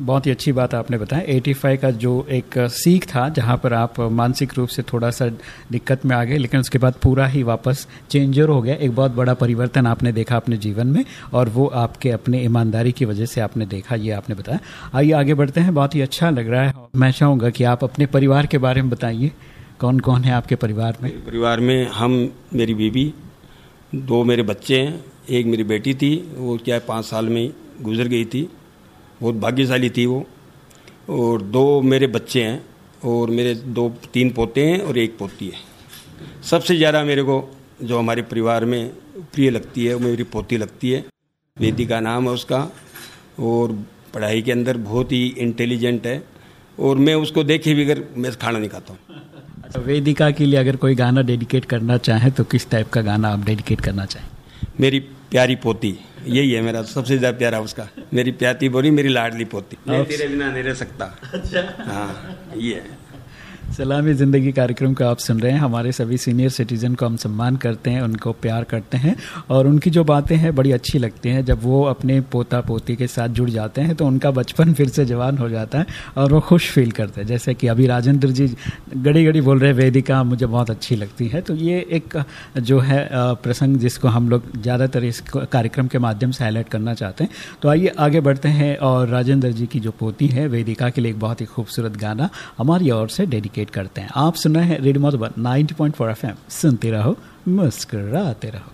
बहुत ही अच्छी बात आपने बताया 85 का जो एक सीख था, जहाँ पर आप मानसिक रूप से थोड़ा सा दिक्कत में आ गए, लेकिन उसके बाद पूरा ही वापस चेंजर हो गया। एक बहुत बड़ा परिवर्तन आपने देखा अपने जीवन में, और वो आपके अपने ईमानदारी की वजह से आपने देखा, ये आपने बताया। आइए आगे बढ़ते हैं। बहुत ही अच्छा लग रहा है मैं चाहूँगा कि आप अपने परिवार के बारे में बताइए। कौन कौन है आपके परिवार में? परिवार में हम, मेरी बीबी, दो मेरे बच्चे हैं, एक मेरी बेटी थी, वो क्या है, पाँच साल में गुजर गई थी। बहुत भाग्यशाली थी वो। और दो मेरे बच्चे हैं और मेरे दो तीन पोते हैं और एक पोती है। सबसे ज़्यादा मेरे को जो हमारे परिवार में प्रिय लगती है वो मेरी पोती लगती है। वेदिका नाम है उसका और पढ़ाई के अंदर बहुत ही इंटेलिजेंट है। और मैं उसको देखे भी अगर मैं खाना नहीं खाता हूँ। अच्छा वेदिका के लिए अगर कोई गाना डेडिकेट करना चाहे तो किस टाइप का गाना आप डेडिकेट करना चाहें? मेरी प्यारी पोती। यही है मेरा सबसे ज़्यादा प्यारा उसका। मेरी प्याती बोली मेरी लाडली पोती। मैं तेरे बिना नहीं रह सकता। हाँ ये है। सलामी ज़िंदगी कार्यक्रम को आप सुन रहे हैं। हमारे सभी सीनियर सिटीजन को हम सम्मान करते हैं, उनको प्यार करते हैं और उनकी जो बातें हैं बड़ी अच्छी लगती हैं। जब वो अपने पोता पोती के साथ जुड़ जाते हैं तो उनका बचपन फिर से जवान हो जाता है और वो खुश फील करते हैं। जैसे कि अभी राजेंद्र जी घड़ी घड़ी बोल रहे हैं, वेदिका मुझे बहुत अच्छी लगती है। तो ये एक, जो है प्रसंग जिसको हम लोग ज़्यादातर इस कार्यक्रम के माध्यम से हाईलाइट करना चाहते हैं। तो आइए आगे बढ़ते हैं और राजेंद्र जी की जो पोती है, वेदिका के लिए एक बहुत ही खूबसूरत गाना हमारी ओर से डेडिकेट करते हैं। आप सुन हैं रेडियो मधुबन 90.4 एफएम। सुनते रहो मुस्कराते रहो।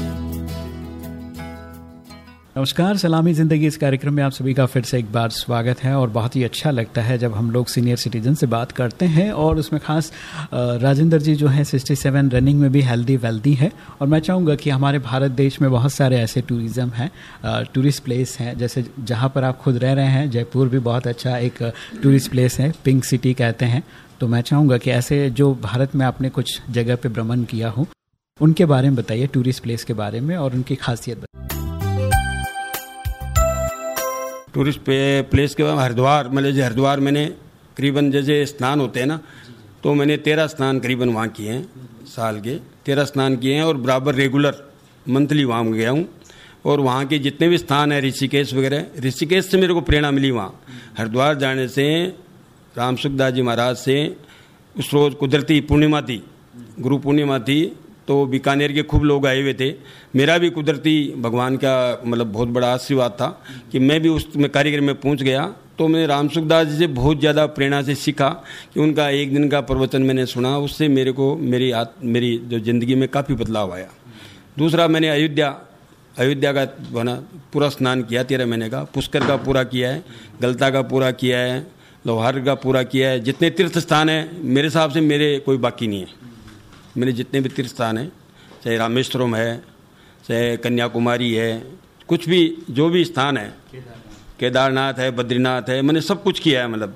नमस्कार, सलामी ज़िंदगी इस कार्यक्रम में आप सभी का फिर से एक बार स्वागत है और बहुत ही अच्छा लगता है जब हम लोग सीनियर सिटीजन से बात करते हैं और उसमें खास राजेंद्र जी जो हैं 67 रनिंग में भी हेल्दी वेल्दी है और मैं चाहूँगा कि हमारे भारत देश में बहुत सारे ऐसे टूरिज़्म हैं टूरिस्ट प्लेस हैं जैसे जहाँ पर आप खुद रह रहे हैं, जयपुर भी बहुत अच्छा एक टूरिस्ट प्लेस है पिंक सिटी कहते हैं। तो मैं चाहूँगा कि ऐसे जो भारत में आपने कुछ जगह पर भ्रमण किया हो, उनके बारे में बताइए टूरिस्ट प्लेस के बारे में और उनकी खासियत बताइए। टूरिस्ट प्लेस के बाद हरिद्वार मतलब जैसे हरिद्वार मैंने करीबन जैसे स्नान होते हैं ना तो मैंने तेरह स्नान करीबन वहाँ किए हैं, साल के। तेरह स्नान किए हैं और बराबर रेगुलर मंथली वहाँ गया हूँ। और वहाँ के जितने भी स्थान हैं, ऋषिकेश वगैरह, ऋषिकेश से मेरे को प्रेरणा मिली वहाँ। हरिद्वार जाने से, राम सुखदास जी महाराज से, उस रोज़ कुदरती पूर्णिमा थी, गुरु पूर्णिमा थी तो बीकानेर के खूब लोग आए हुए थे। मेरा भी कुदरती भगवान का मतलब बहुत बड़ा आशीर्वाद था कि मैं भी उस कार्यक्रम में पहुँच गया। तो मैं राम सुखदास जी से बहुत ज़्यादा प्रेरणा से सीखा कि उनका एक दिन का प्रवचन मैंने सुना। उससे मेरे को मेरी आत, मेरी जो ज़िंदगी में काफ़ी बदलाव आया। दूसरा मैंने अयोध्या अयोध्या का बना पूरा स्नान किया तेरह महीने का। पुष्कर का पूरा किया है गलता का पूरा किया है लोहार का पूरा किया है। जितने तीर्थ स्थान हैं मेरे हिसाब से मेरे कोई बाकी नहीं है। मेरे जितने भी तीर्थ स्थान हैं, चाहे रामेश्वरम है, चाहे कन्याकुमारी है, कुछ भी, जो भी स्थान है, केदारनाथ है, बद्रीनाथ है, मैंने सब कुछ किया है मतलब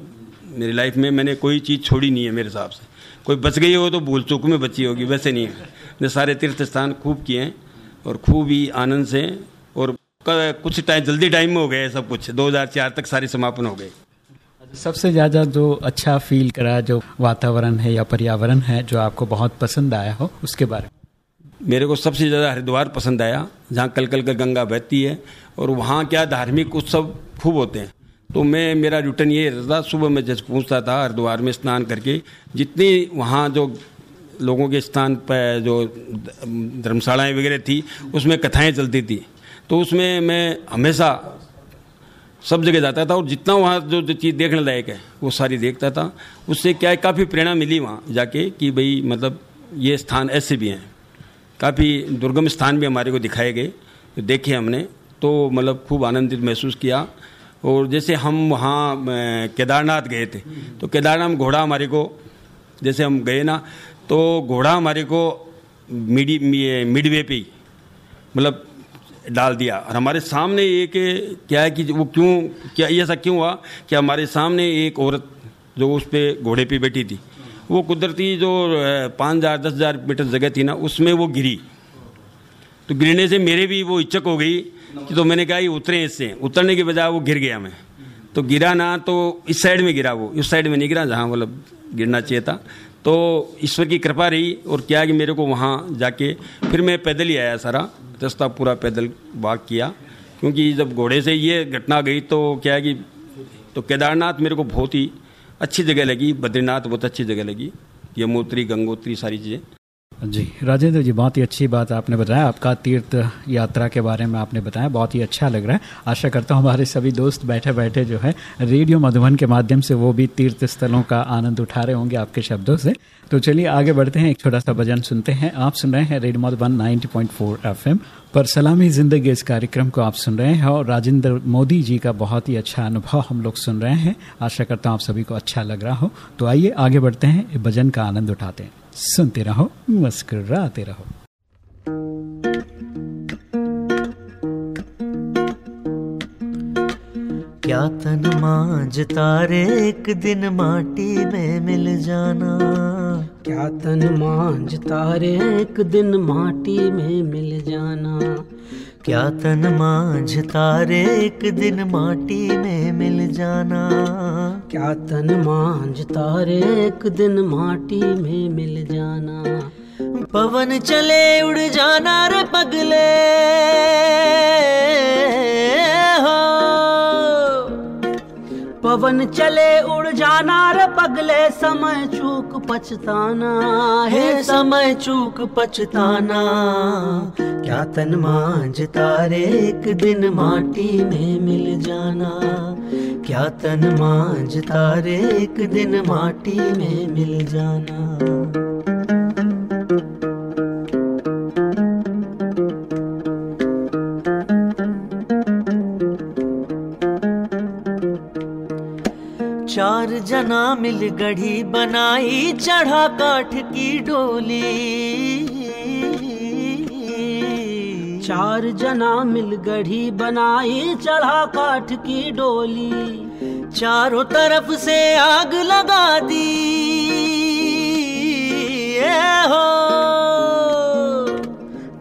मेरी लाइफ में मैंने कोई चीज़ छोड़ी नहीं है मेरे हिसाब से। कोई बच गई हो तो भूल चूक में बची होगी, वैसे नहीं है। मैंने सारे तीर्थ स्थान खूब किए हैं और खूब ही आनंद से और कुछ टाइम जल्दी टाइम में हो गए सब कुछ। 2004 तक सारे समापन हो गए। सबसे ज़्यादा जो अच्छा फील करा, जो वातावरण है या पर्यावरण है, जो आपको बहुत पसंद आया हो, उसके बारे में। मेरे को सबसे ज़्यादा हरिद्वार पसंद आया, जहाँ कल कल कर गंगा बहती है और वहाँ क्या धार्मिक उत्सव खूब होते हैं। तो मैं, मेरा रूटीन ये रहता सुबह मैं जैसे पूछता था हरिद्वार में स्नान करके, जितनी वहाँ जो लोगों के स्थान पर जो धर्मशालाएँ वगैरह थी, उसमें कथाएँ चलती थी। तो उसमें मैं हमेशा सब जगह जाता था और जितना वहाँ जो जो चीज़ देखने लायक है, वो सारी देखता था। उससे क्या है, काफ़ी प्रेरणा मिली वहाँ जाके कि भाई मतलब ये स्थान ऐसे भी हैं। काफ़ी दुर्गम स्थान भी हमारे को दिखाए गए तो देखे हमने तो मतलब खूब आनंदित महसूस किया। और जैसे हम वहाँ केदारनाथ गए थे तो केदारनाथ घोड़ा हमारे को, जैसे हम गए ना तो घोड़ा हमारे को मिडी मिडवे पे ही मतलब डाल दिया। और हमारे सामने एक, क्या है कि वो क्यों, क्या ऐसा क्यों हुआ कि हमारे सामने एक औरत जो उस पर घोड़े पे बैठी थी, वो कुदरती जो पाँच हज़ार, दस हज़ार मीटर जगह थी ना, उसमें वो गिरी। तो गिरने से मेरे भी वो इच्छक हो गई कि तो मैंने कहा, ये उतरे इससे। उतरने के बजाय वो गिर गया मैं। तो गिरा ना तो इस साइड में गिरा वो इस साइड में नहीं गिरा, जहाँ मतलब गिरना चाहिए था। तो ईश्वर की कृपा रही और क्या कि मेरे को वहाँ जाके फिर मैं पैदल ही आया सारा। रास्ता पूरा पैदल वाक किया। क्योंकि जब घोड़े से ये घटना गई तो क्या है कि तो केदारनाथ मेरे को बहुत ही अच्छी जगह लगी, बद्रीनाथ बहुत अच्छी जगह लगी। यमोत्री गंगोत्री, सारी चीज़ें। जी, राजेंद्र जी, बहुत ही अच्छी बात आपने बताया। आपका तीर्थ यात्रा के बारे में आपने बताया। बहुत ही अच्छा लग रहा है। आशा करता हूँ हमारे सभी दोस्त बैठे बैठे जो है, रेडियो मधुबन के माध्यम से वो भी तीर्थ स्थलों का आनंद उठा रहे होंगे आपके शब्दों से। तो चलिए आगे बढ़ते हैं। एक छोटा सा भजन सुनते हैं। आप सुन रहे हैं रेडियो मधुबन नाइनटी पॉइंट पर सलामी ज़िंदगी इस कार्यक्रम को आप सुन रहे हैं और राजेंद्र मोदी जी का बहुत ही अच्छा अनुभव हम लोग सुन रहे हैं। आशा करता हूँ आप सभी को अच्छा लग रहा हो। तो आइए आगे बढ़ते हैं। भजन का आनंद उठाते हैं। सुनते रहो मुस्कुराते रहो। क्या तन मांझ तारे एक दिन माटी में मिल जाना? क्या तन मांझ तारे एक दिन माटी में मिल जाना? क्या तन मांझ तारे एक दिन माटी में मिल जाना? क्या तन मांझ तारे एक दिन माटी में मिल जाना? पवन चले उड़ जाना रे पगले। पवन चले उड़ जाना रे पगले समय चूक पछताना। है समय चूक पछताना। क्या तन मांझ तारे एक दिन माटी में मिल जाना? क्या तन मांझ तारे एक दिन माटी में मिल जाना? जना मिल गढ़ी बनाई चढ़ा काठ की डोली। चार जना मिल गढ़ी बनाई चढ़ा काठ की डोली। चारों तरफ़ से आग लगा दी। ए हो।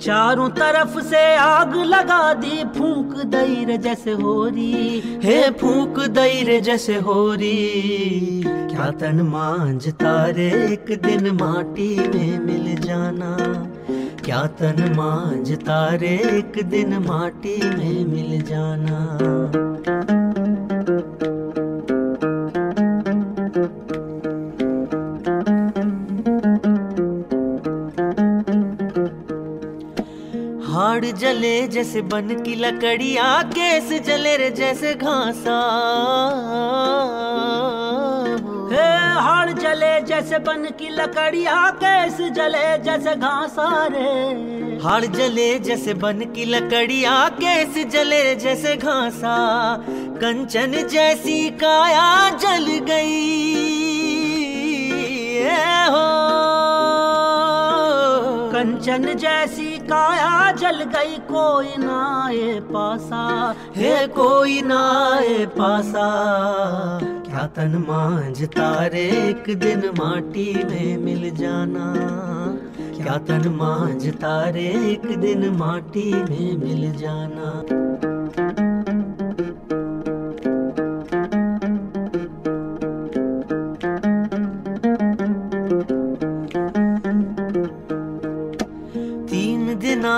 चारों तरफ़ से आग लगा दी, फूंक दई रे जैसे हो रही हे फूक दई रे जैसे हो रही क्या तन मांझ तारे एक दिन माटी में मिल जाना? क्या तन मांझ तारे एक दिन माटी में मिल जाना? हाड़ जले जैसे बन की लकड़िया, केस जले रे जैसे घासा। हे हाड़ जले जैसे बन की लकड़िया, कैस जले जैसे घासा रे। हाड़ जले जैसे बन की लकड़िया, केस जले जैसे घासा। कंचन जैसी काया जल गई। हो। कंचन जैसी काया जल गई कोई ना ए पासा, हे कोई ना ए पासा। क्या तन मांझ तारे एक दिन माटी में मिल जाना? क्या तन मांझ तारे एक दिन माटी में मिल जाना?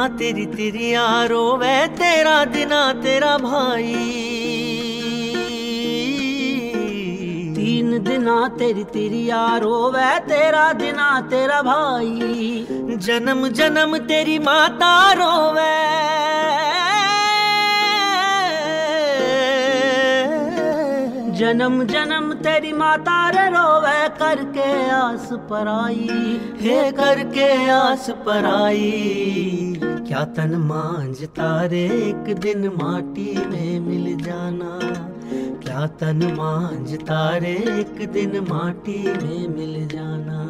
तेरी तेरी यारो वे तेरा दिना तेरा भाई। तीन दिना तेरी तेरी यारो वै तेरा दिना तेरा भाई। जन्म जन्म तेरी माता रोवे जन्म जन्म तेरी माता रे रोवे करके आस पराई हे करके आस पर आई। क्या तन मांझ तारे एक दिन माटी में मिल जाना? क्या तन मांझ तारे एक दिन माटी में मिल जाना?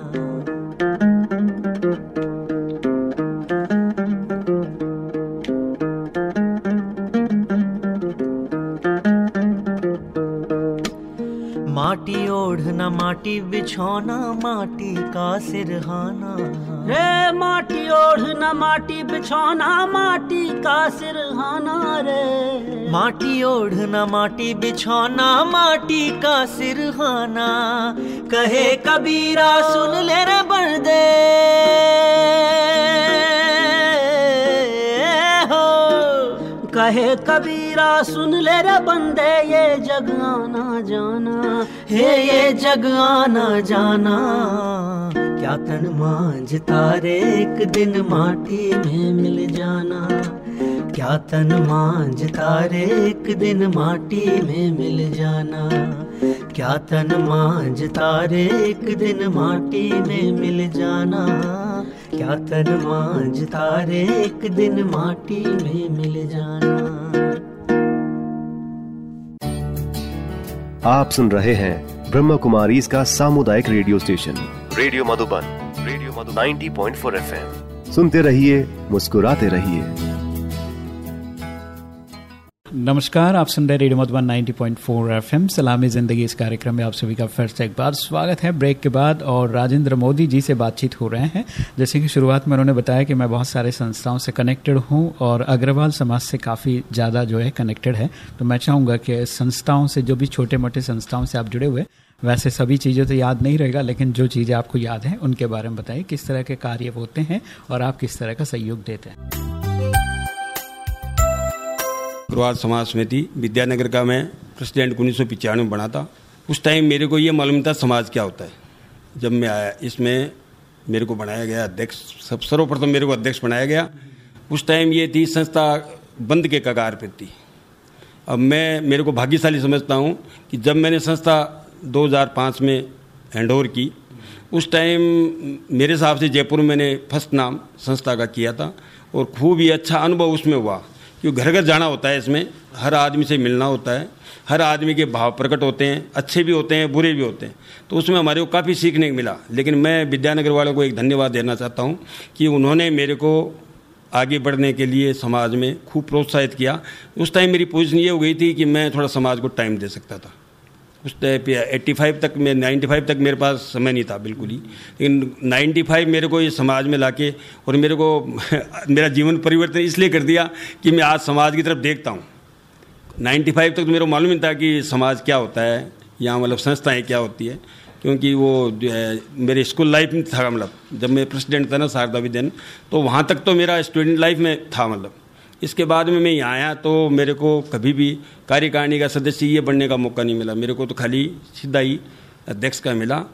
माटी ओढ़ना, माटी बिछौना, माटी का सिरहाना। ओढ़ना माटी बिछौना माटी का सिरहाना रे। माटी ओढ़ना माटी बिछौना माटी का सिरहाना। कहे कबीरा सुन ले रे बर्दे कहे कबीरा सुन ले रे बंदे ये जग आना जाना। हे ये जग आना जाना। क्या तन मांझ तारे एक दिन माटी में मिल जाना। क्या तन मांझ तारे एक दिन माटी में मिल जाना। क्या तन मांझ तारे एक दिन माटी में मिल जाना। क्या तन मांझ तारे एक दिन माटी में मिल जाना। आप सुन रहे हैं ब्रह्म कुमारी इसका सामुदायिक radio station. Radio Madhuban radio Madhuban 90.4 FM सुनते रहिए मुस्कुराते रहिए। नमस्कार आप सुन रहे रेडियो मधुबन 90.4 एफएम सलामी ज़िंदगी इस कार्यक्रम में आप सभी का फिर से एक बार स्वागत है। ब्रेक के बाद और राजेंद्र मोदी जी से बातचीत हो रहे हैं। जैसे कि शुरुआत में उन्होंने बताया कि मैं बहुत सारे संस्थाओं से कनेक्टेड हूँ और अग्रवाल समाज से काफ़ी ज़्यादा जो है कनेक्टेड है। तो मैं चाहूँगा कि संस्थाओं से जो भी छोटे मोटे संस्थाओं से आप जुड़े हुए वैसे सभी चीज़ें तो याद नहीं रहेगा, लेकिन जो चीज़ें आपको याद हैं, उनके बारे में बताइए, किस तरह के कार्य होते हैं और आप किस तरह का सहयोग देते हैं। अग्रवाल समाज समिति विद्यानगर का मैं प्रेसिडेंट उन्नीस सौ पिचानवे बना था। उस टाइम मेरे को ये मालूम था समाज क्या होता है। जब मैं आया, इसमें मेरे को बनाया गया अध्यक्ष, सब सर्वप्रथम मेरे को अध्यक्ष बनाया गया। उस टाइम ये थी संस्था बंद के कगार पर थी। अब मैं, मेरे को भाग्यशाली समझता हूँ कि जब मैंने संस्था 2005 में हैंड की। उस टाइम मेरे हिसाब से जयपुर में मैंने फ़र्स्ट नाम संस्था का किया था और खूब ही अच्छा अनुभव उसमें हुआ, क्योंकि घर घर जाना होता है इसमें, हर आदमी से मिलना होता है, हर आदमी के भाव प्रकट होते हैं, अच्छे भी होते हैं, बुरे भी होते हैं। तो उसमें हमारे को काफ़ी सीखने को मिला। लेकिन मैं विद्यानगर वालों को एक धन्यवाद देना चाहता हूँ कि उन्होंने मेरे को आगे बढ़ने के लिए समाज में खूब प्रोत्साहित किया। उस टाइम मेरी पोजिशन ये हो गई थी कि मैं थोड़ा समाज को टाइम दे सकता था। उस टाइम पे एट्टी फाइव तक मैं नाइन्टी फाइव तक मेरे पास समय नहीं था, बिल्कुल ही। लेकिन नाइन्टी फाइव मेरे को ये समाज में लाके और मेरे को मेरा जीवन परिवर्तन इसलिए कर दिया कि मैं आज समाज की तरफ़ देखता हूँ। नाइन्टी फाइव तक तो मेरे को मालूम नहीं था कि समाज क्या होता है, यहाँ मतलब संस्थाएँ क्या होती है, क्योंकि वो जो है, मेरे स्कूल लाइफ में था मतलब। जब मैं प्रेसिडेंट था ना शारदा विद्यान तो वहाँ तक तो मेरा स्टूडेंट लाइफ में था मतलब। इसके बाद में मैं यहाँ आया तो मेरे को कभी भी कार्यकारिणी का सदस्य ये बनने का मौका नहीं मिला। मेरे को तो खाली सीधा ही अध्यक्ष का मिला।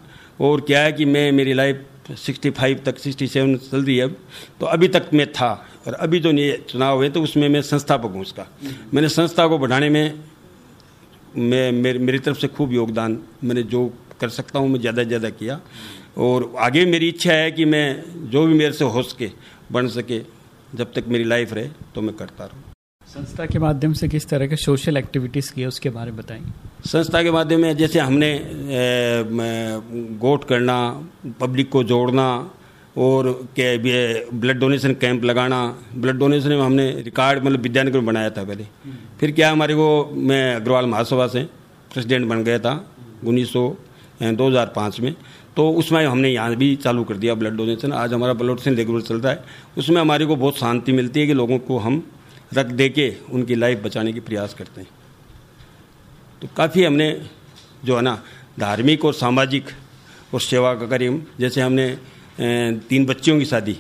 और क्या है कि मैं, मेरी लाइफ 65 तक 67 चल रही है अब। तो अभी तक मैं था और अभी जो ये चुनाव हुए तो उसमें मैं संस्थापक हूँ उसका। मैंने संस्था को बढ़ाने में मैं, मेरी मेरी तरफ़ से खूब योगदान मैंने जो कर सकता हूँ, मैं ज़्यादा से ज़्यादा किया। और आगे मेरी इच्छा है कि मैं जो भी मेरे से हो सके, बन सके। जब तक मेरी लाइफ रहे तो मैं करता रहूँ। संस्था के माध्यम से किस तरह के सोशल एक्टिविटीज़ किए उसके बारे में बताएँगे संस्था के माध्यम में जैसे हमने गोट करना पब्लिक को जोड़ना और के ब्लड डोनेशन कैंप लगाना ब्लड डोनेशन में हमने रिकॉर्ड मतलब विद्यानगर में बनाया था पहले। फिर क्या हमारे को मैं अग्रवाल महासभा से प्रेसिडेंट बन गया था उन्नीस सौ में। तो उसमें हमने यहाँ भी चालू कर दिया ब्लड डोनेशन आज हमारा ब्लड डोनेशन रेगुलर चल रहा है। उसमें हमारे को बहुत शांति मिलती है कि लोगों को हम रख दे के उनकी लाइफ बचाने के प्रयास करते हैं। तो काफ़ी हमने जो है ना, धार्मिक और सामाजिक और सेवा का कार्य जैसे हमने तीन बच्चियों की शादी,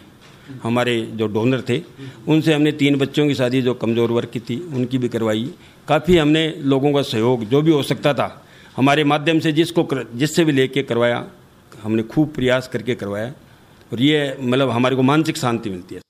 हमारे जो डोनर थे, उनसे हमने तीन बच्चों की शादी जो कमज़ोर वर्ग की थी, उनकी भी करवाई। काफ़ी हमने लोगों का सहयोग, जो भी हो सकता था, हमारे माध्यम से जिसको जिससे भी लेके करवाया हमने खूब प्रयास करके करवाया और ये मतलब हमारे को मानसिक शांति मिलती है।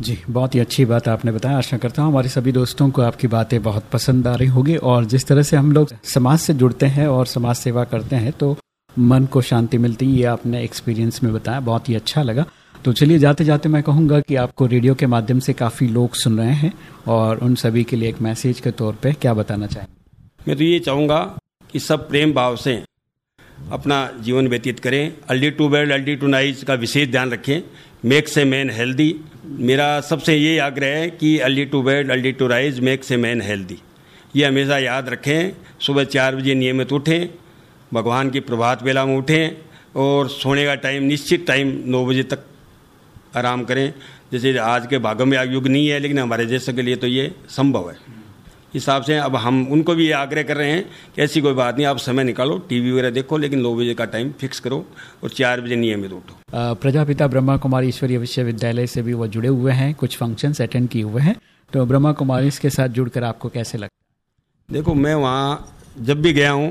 जी बहुत ही अच्छी बात आपने बताया। आशा करता हूँ हमारे सभी दोस्तों को आपकी बातें बहुत पसंद आ रही होगी और जिस तरह से हम लोग समाज से जुड़ते हैं और समाज सेवा करते हैं तो मन को शांति मिलती है ये आपने एक्सपीरियंस में बताया। बहुत ही अच्छा लगा। तो चलिए जाते जाते मैं कहूँगा कि आपको रेडियो के माध्यम से काफ़ी लोग सुन रहे हैं और उन सभी के लिए एक मैसेज के तौर पर क्या बताना चाहेंगे? मैं तो ये चाहूँगा कि सब प्रेम भाव से अपना जीवन व्यतीत करें। Early to bed early to rise का विशेष ध्यान रखें। मेक से मैन हेल्दी मेरा सबसे ये आग्रह है कि early to bed early to rise makes a man healthy ये हमेशा याद रखें। सुबह चार बजे नियमित उठें। भगवान की प्रभात बेला में उठें और सोने का टाइम निश्चित टाइम नौ बजे तक आराम करें। जैसे आज के भागों में युग नहीं है, लेकिन हमारे जैसे के लिए तो ये संभव है। हिसाब से अब हम उनको भी ये आग्रह कर रहे हैं कि ऐसी कोई बात नहीं आप समय निकालो टीवी वगैरह देखो लेकिन नौ बजे का टाइम फिक्स करो और चार बजे नियमित उठो। प्रजापिता ब्रह्मा कुमारी ईश्वरीय विश्वविद्यालय से भी वो जुड़े हुए हैं कुछ फ़ंक्शन अटेंड किए हुए हैं। तो ब्रह्मा कुमारी के साथ जुड़कर आपको कैसे लगता देखो मैं वहाँ जब भी गया हूँ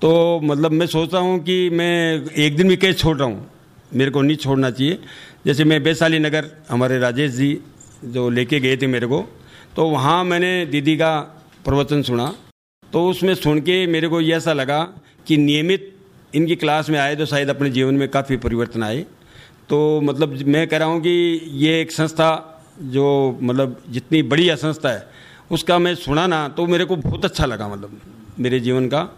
तो मतलब मैं सोचता हूँ कि मैं एक दिन भी कैसे छोड़ रहा हूँ। मेरे को नहीं छोड़ना चाहिए। जैसे मैं वैशाली नगर हमारे राजेश जी जो लेके गए थे मेरे को तो वहाँ मैंने दीदी का प्रवचन सुना तो उसमें सुन के मेरे को ये ऐसा लगा कि नियमित इनकी क्लास में आए तो शायद अपने जीवन में काफ़ी परिवर्तन आए। तो मतलब मैं कह रहा हूँ कि ये एक संस्था जो मतलब जितनी बढ़िया संस्था है, उसका मैं सुना ना तो मेरे को बहुत अच्छा लगा मतलब मेरे जीवन का।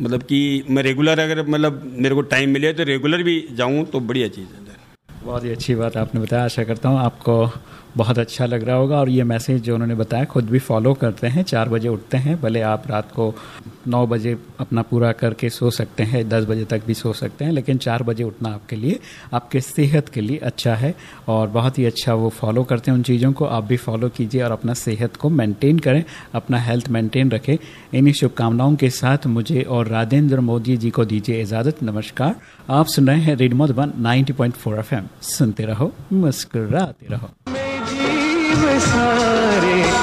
मतलब कि मैं रेगुलर अगर मतलब मेरे को टाइम मिले तो रेगुलर भी जाऊँ तो बढ़िया चीज़ है। बहुत ही अच्छी बात आपने बताया। आशा करता हूँ आपको बहुत अच्छा लग रहा होगा और ये मैसेज जो उन्होंने बताया, खुद भी फॉलो करते हैं, चार बजे उठते हैं, भले आप रात को नौ बजे अपना पूरा करके सो सकते हैं, दस बजे तक भी सो सकते हैं, लेकिन चार बजे उठना आपके लिए, आपके सेहत के लिए अच्छा है और बहुत ही अच्छा वो फॉलो करते हैं उन चीज़ों को। आप भी फॉलो कीजिए और अपना सेहत को मेंटेन करें, अपना हेल्थ मेंटेन रखें। इन्हीं शुभकामनाओं के साथ मुझे और राजेंद्र मोदी जी को दीजिए इजाज़त। नमस्कार। आप सुन रहे हैं रेड वन नाइनटी पॉइंट सुनते रहो, मुस्कुराते रहो। सारे